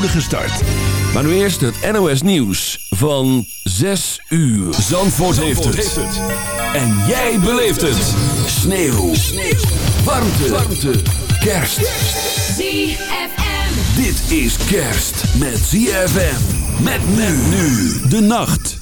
start. Maar nu eerst het NOS nieuws van 6 uur. Zandvoort, heeft, het. En jij beleeft het. Sneeuw. Warmte. Warmte. Kerst. ZFM. Dit is kerst met ZFM. Met men nu. De nacht.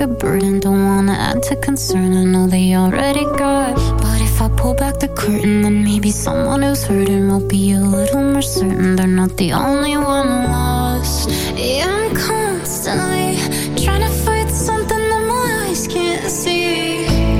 like a burden. Don't wanna add to concern, I know they already got. But if I pull back the curtain, then maybe someone who's hurting will be a little more certain they're not the only one lost. Yeah, I'm constantly trying to fight something that my eyes can't see.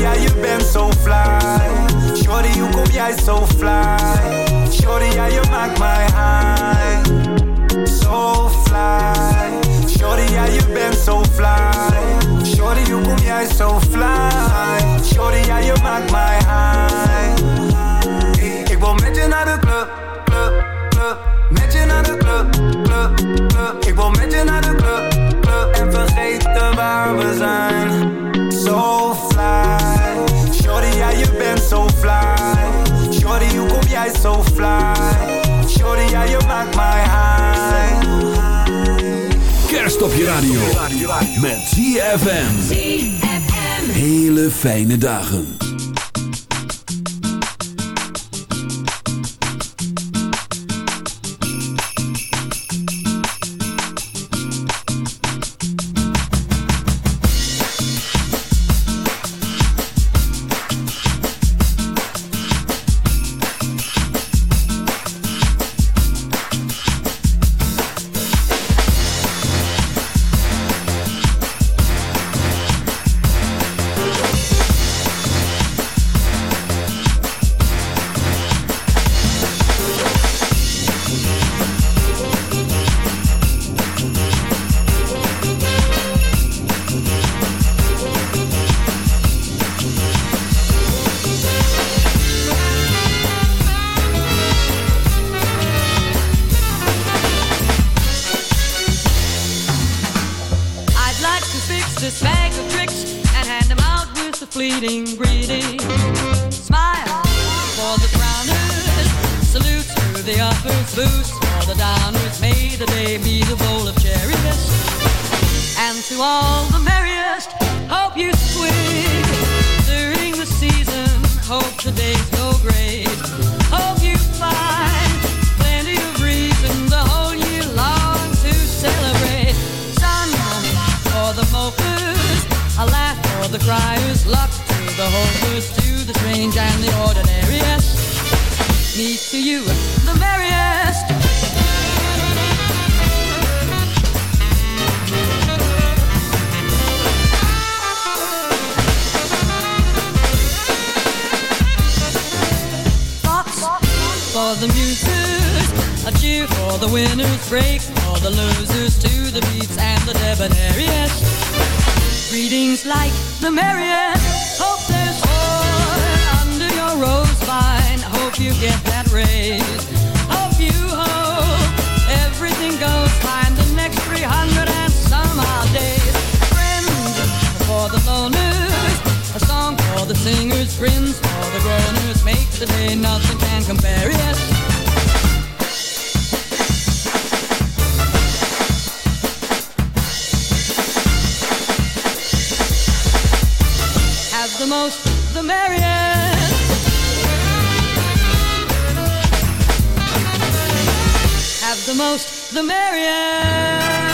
yeah, you been so fly? Shorty, you kom yeah, so fly? Shorty, yeah, you make my high So fly. Shorty, yeah, you're so fly? Shorty, you kom yeah, so fly? Shorty, yeah, you make my high fly. Shorty, you kom jij zo fly. Shorty, ja, je maakt mij high. Kerst op je radio. Met ZFM. Hele fijne dagen. To the boost for the downers. May the day be the bowl of cherries. And to all the merriest, hope you swing during the season. Hope the days go great. Hope you find plenty of reason the whole year long to celebrate. Sun for the mopers, a laugh for the criers, luck to the hopers, to the strange and the ordinary. Yes, me to you, the merriest. Thoughts for the musers, a cheer for the winners, break for the losers, to the beats and the debonair. Yes, greetings like the merriest. Hope you get that raise. Hope you hope everything goes fine the next 300 and some odd days. Friends for the loners, a song for the singers, grins for the the day nothing can compare. Yes. The most, the merriest. The most, the merriest.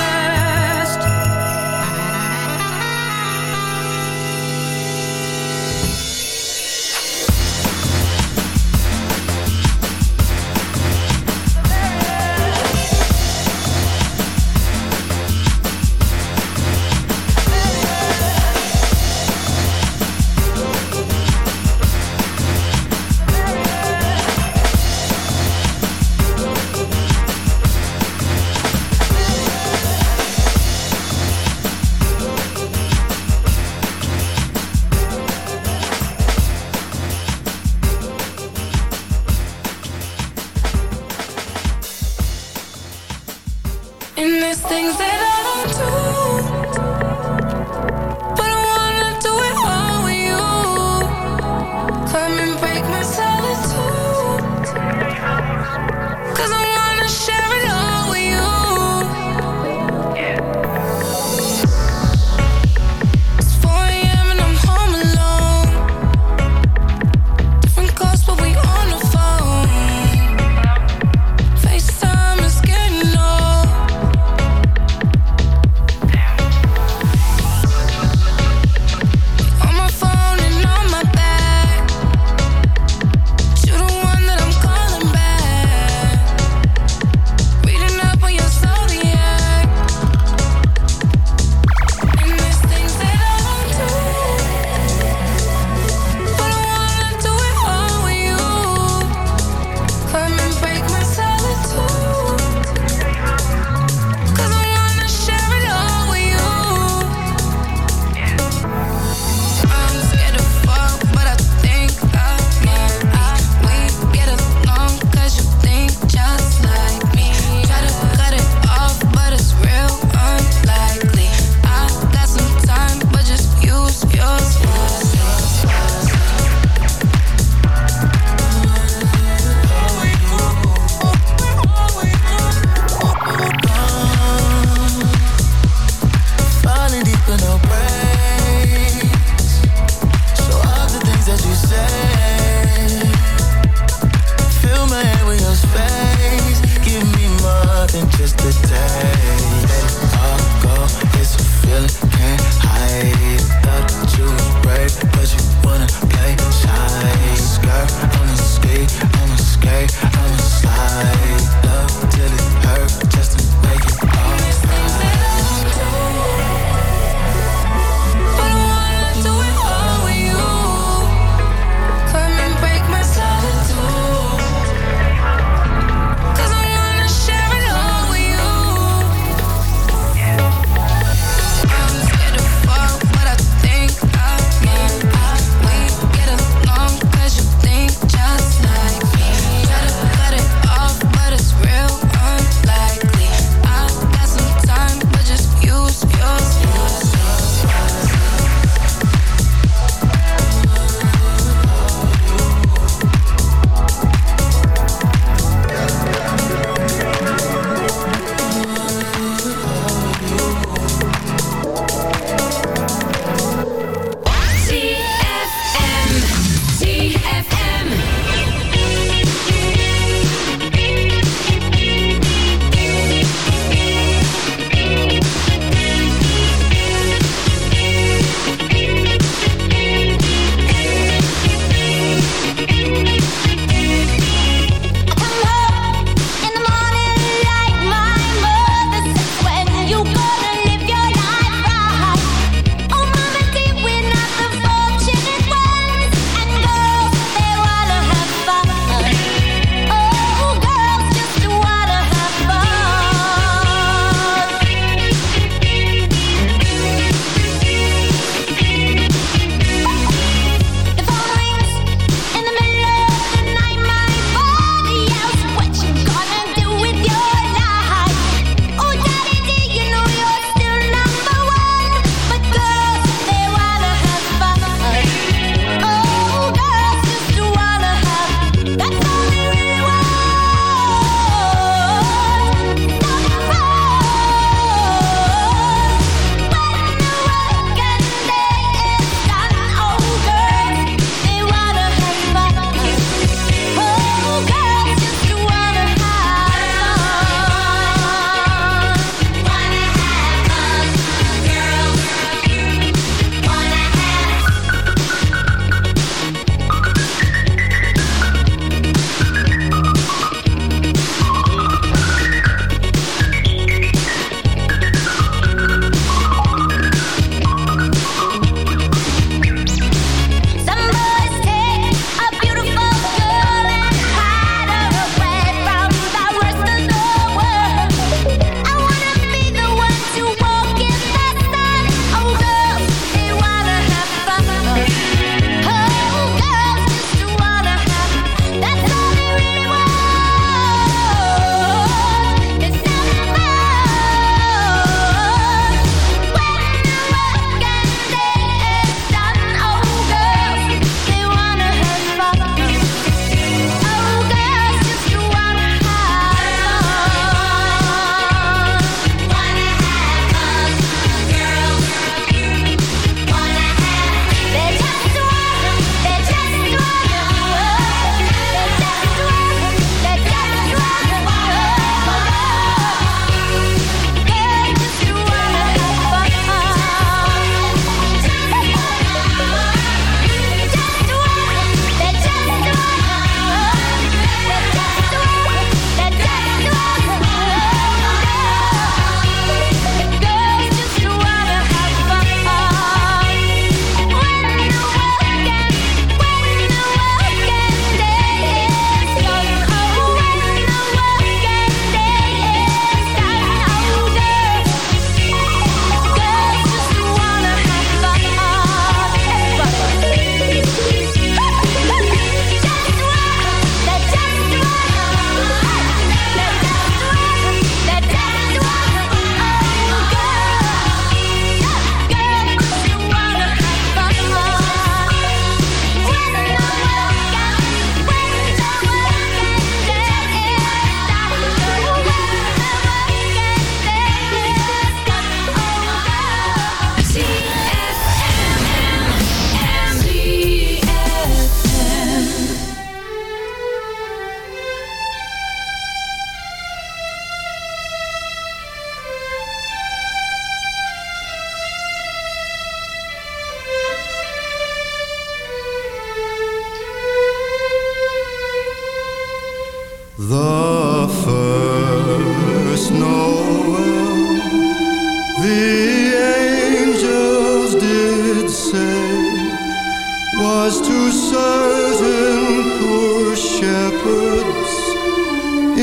was to certain poor shepherds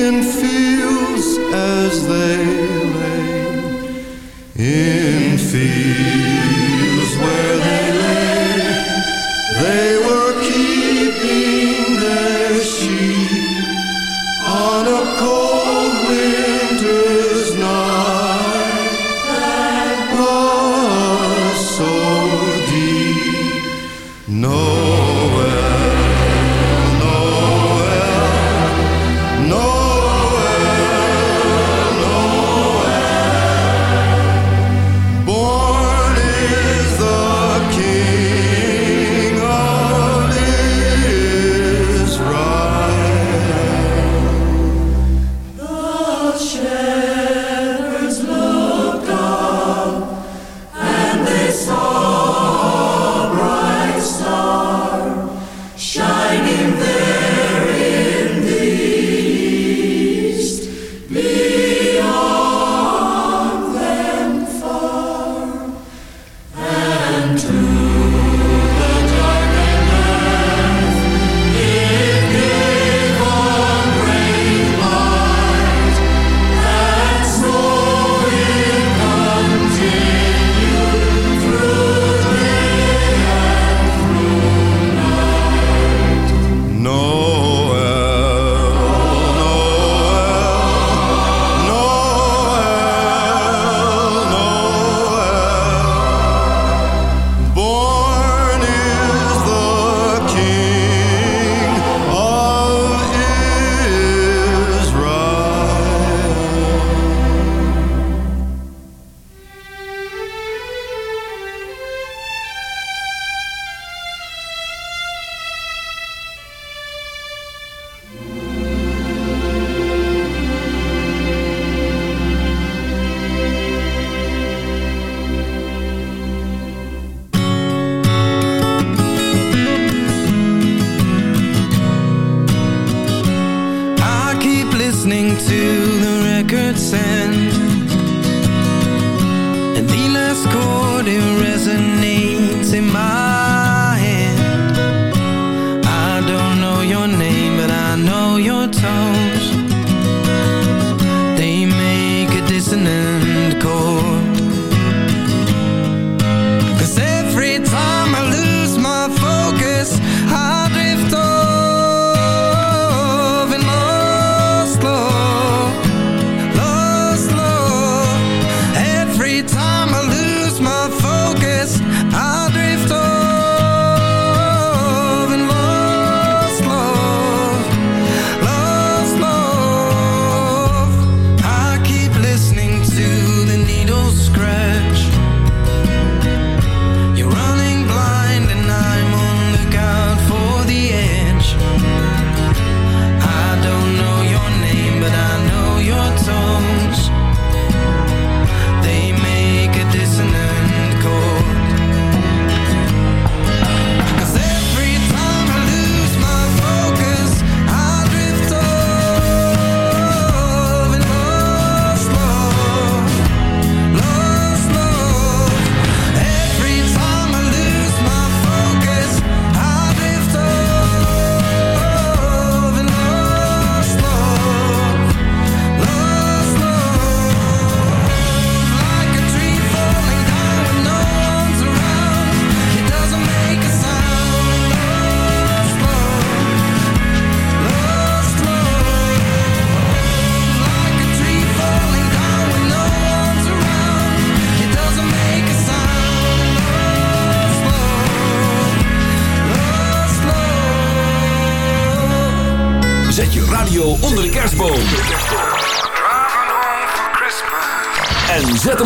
in fields as they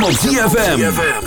van ZFM.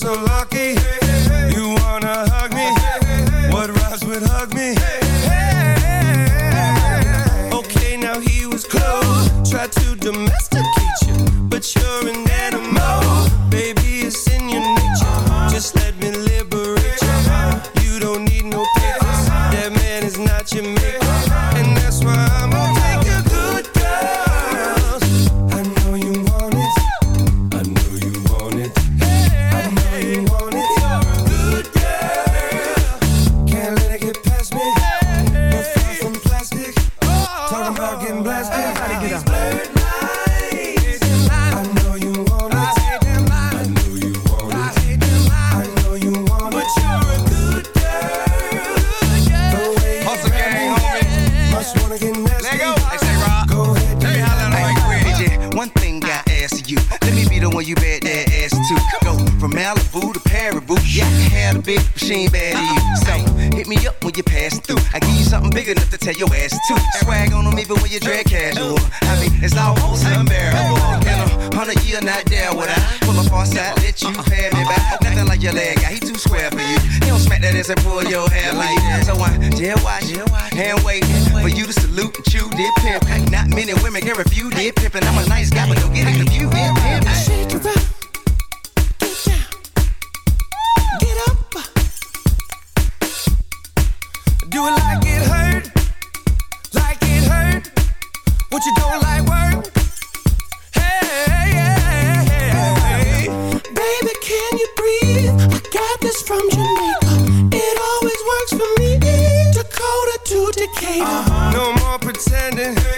So To Decatur. Uh-huh. No more pretending.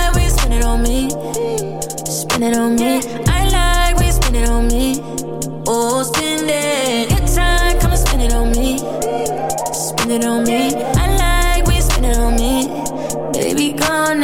Spend it on me. Spend it on me. I like when you spend it on me. Oh, spend it. Good time, come and spend it on me. Spend it on me. I like when you spend it on me. Baby, gone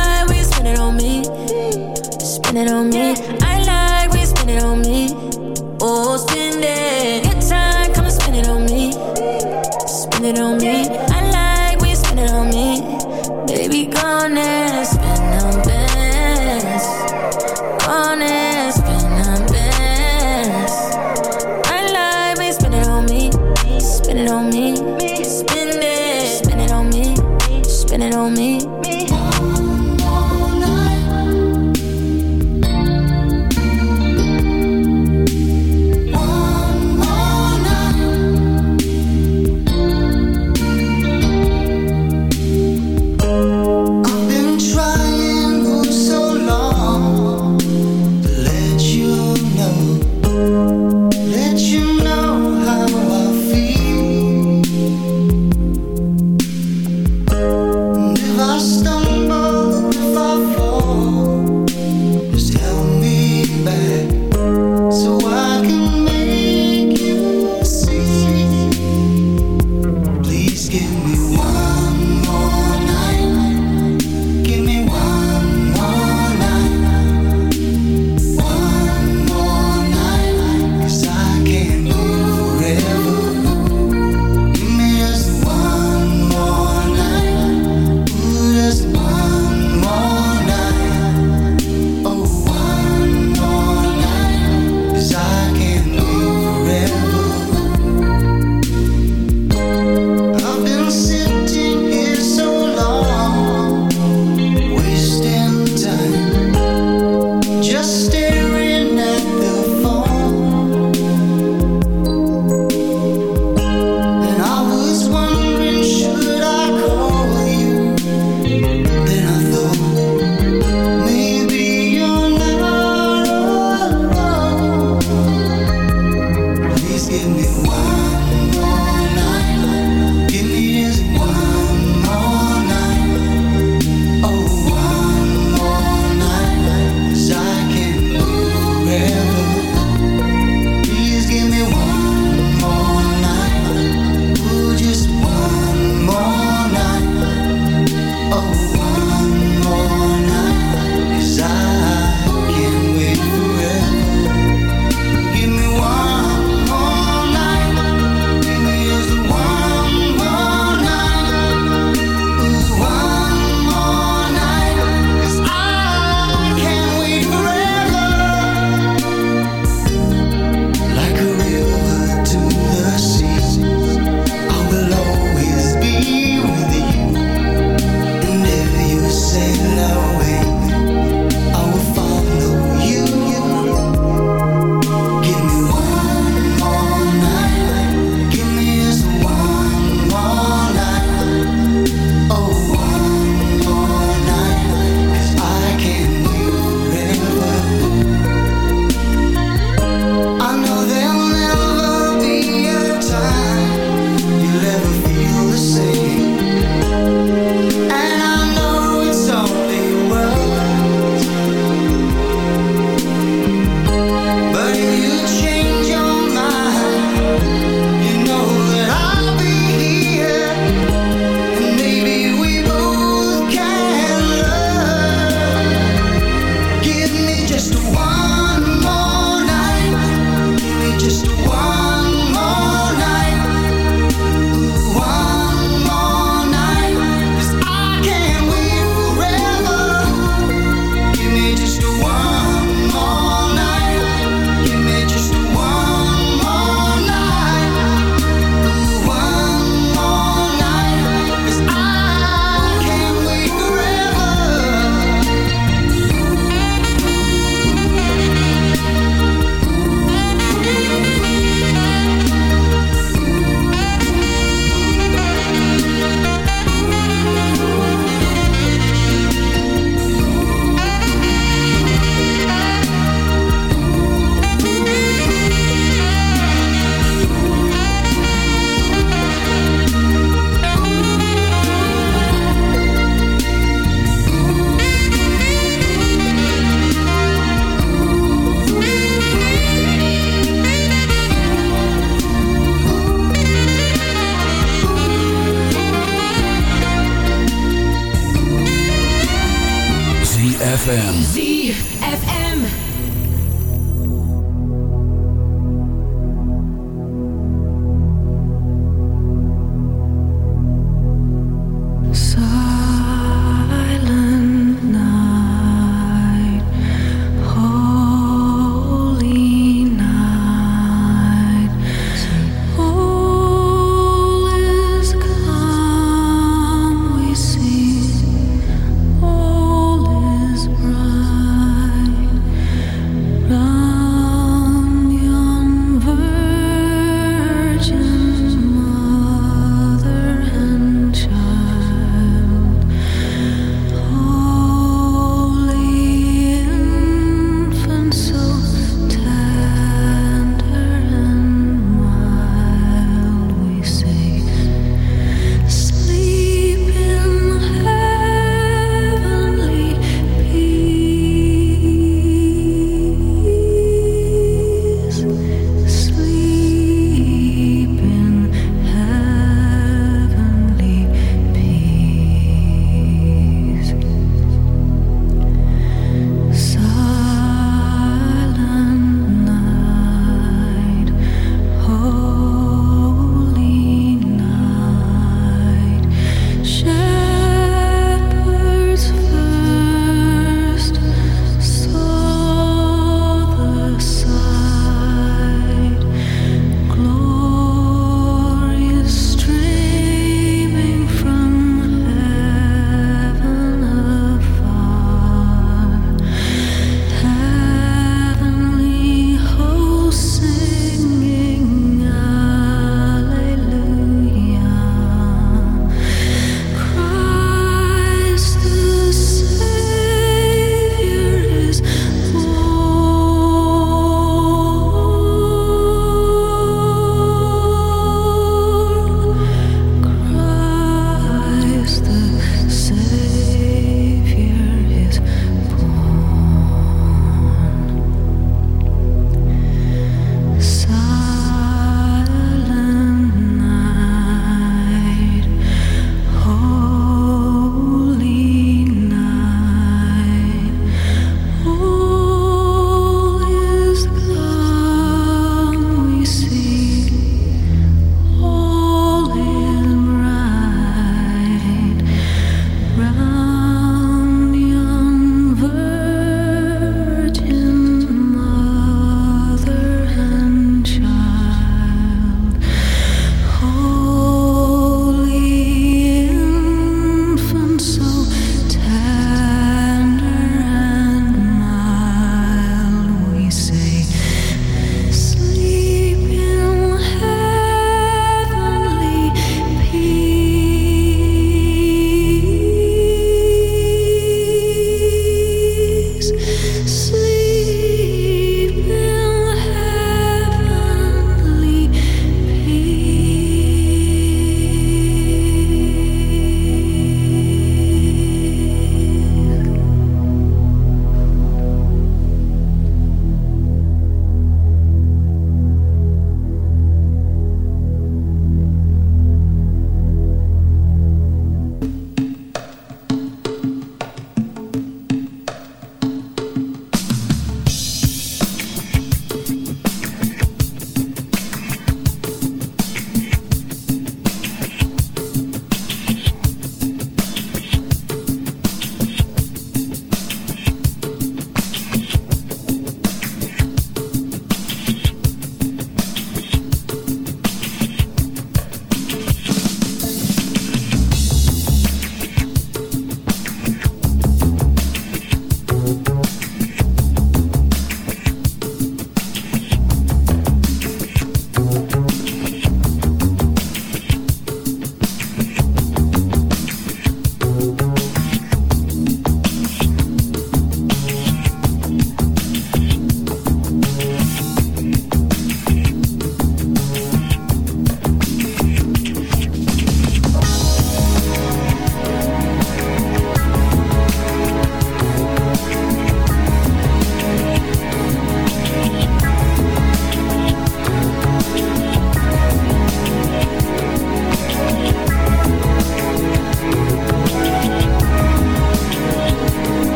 spend it on me. Spend it on me. I like when you spend it on me. Oh, spend it. Good time, come and spend it on me. Spend it on me. I like when you spend it on me. Baby, gone and spend on bands. Gone and spend on bands. I like when you spend it on me. Spend it on me. Spend it. Spend it on me. Spend it on me.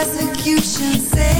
Persecution. say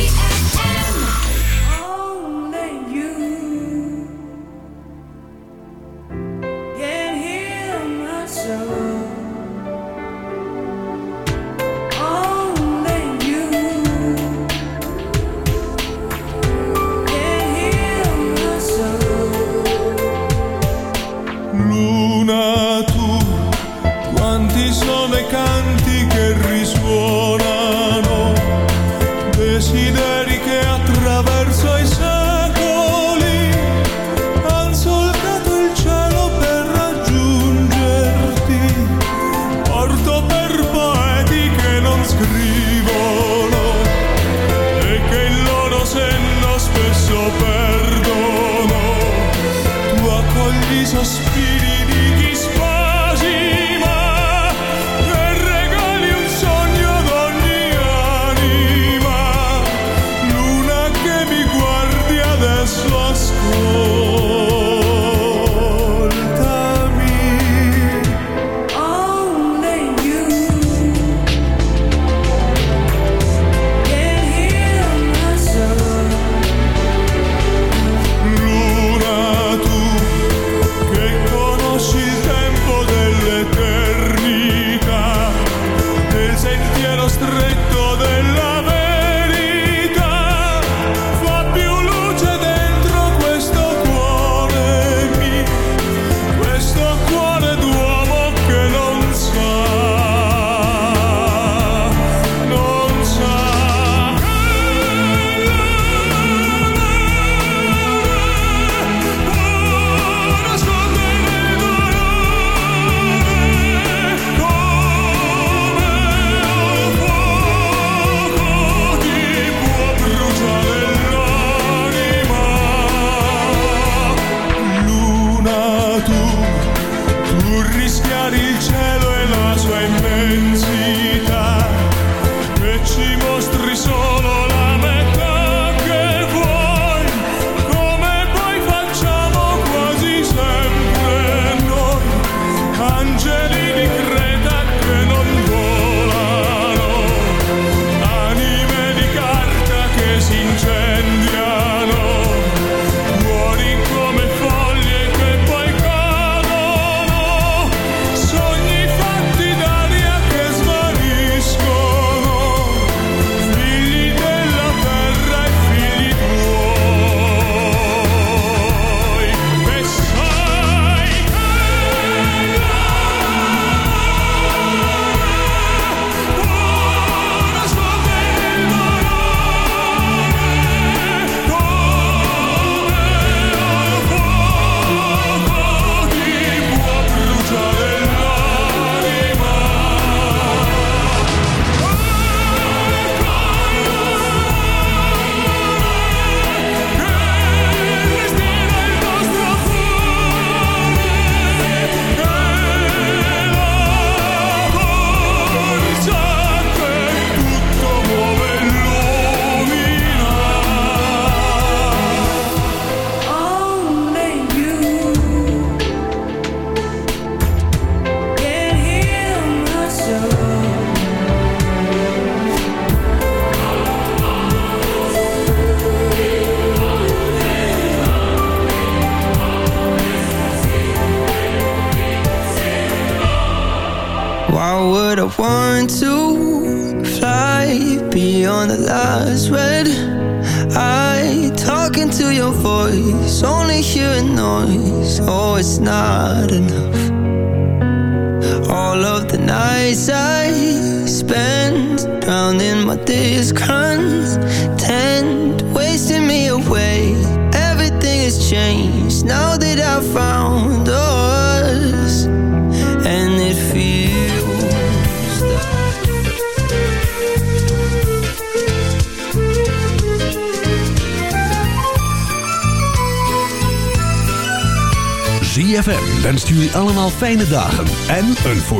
Dagen en een voor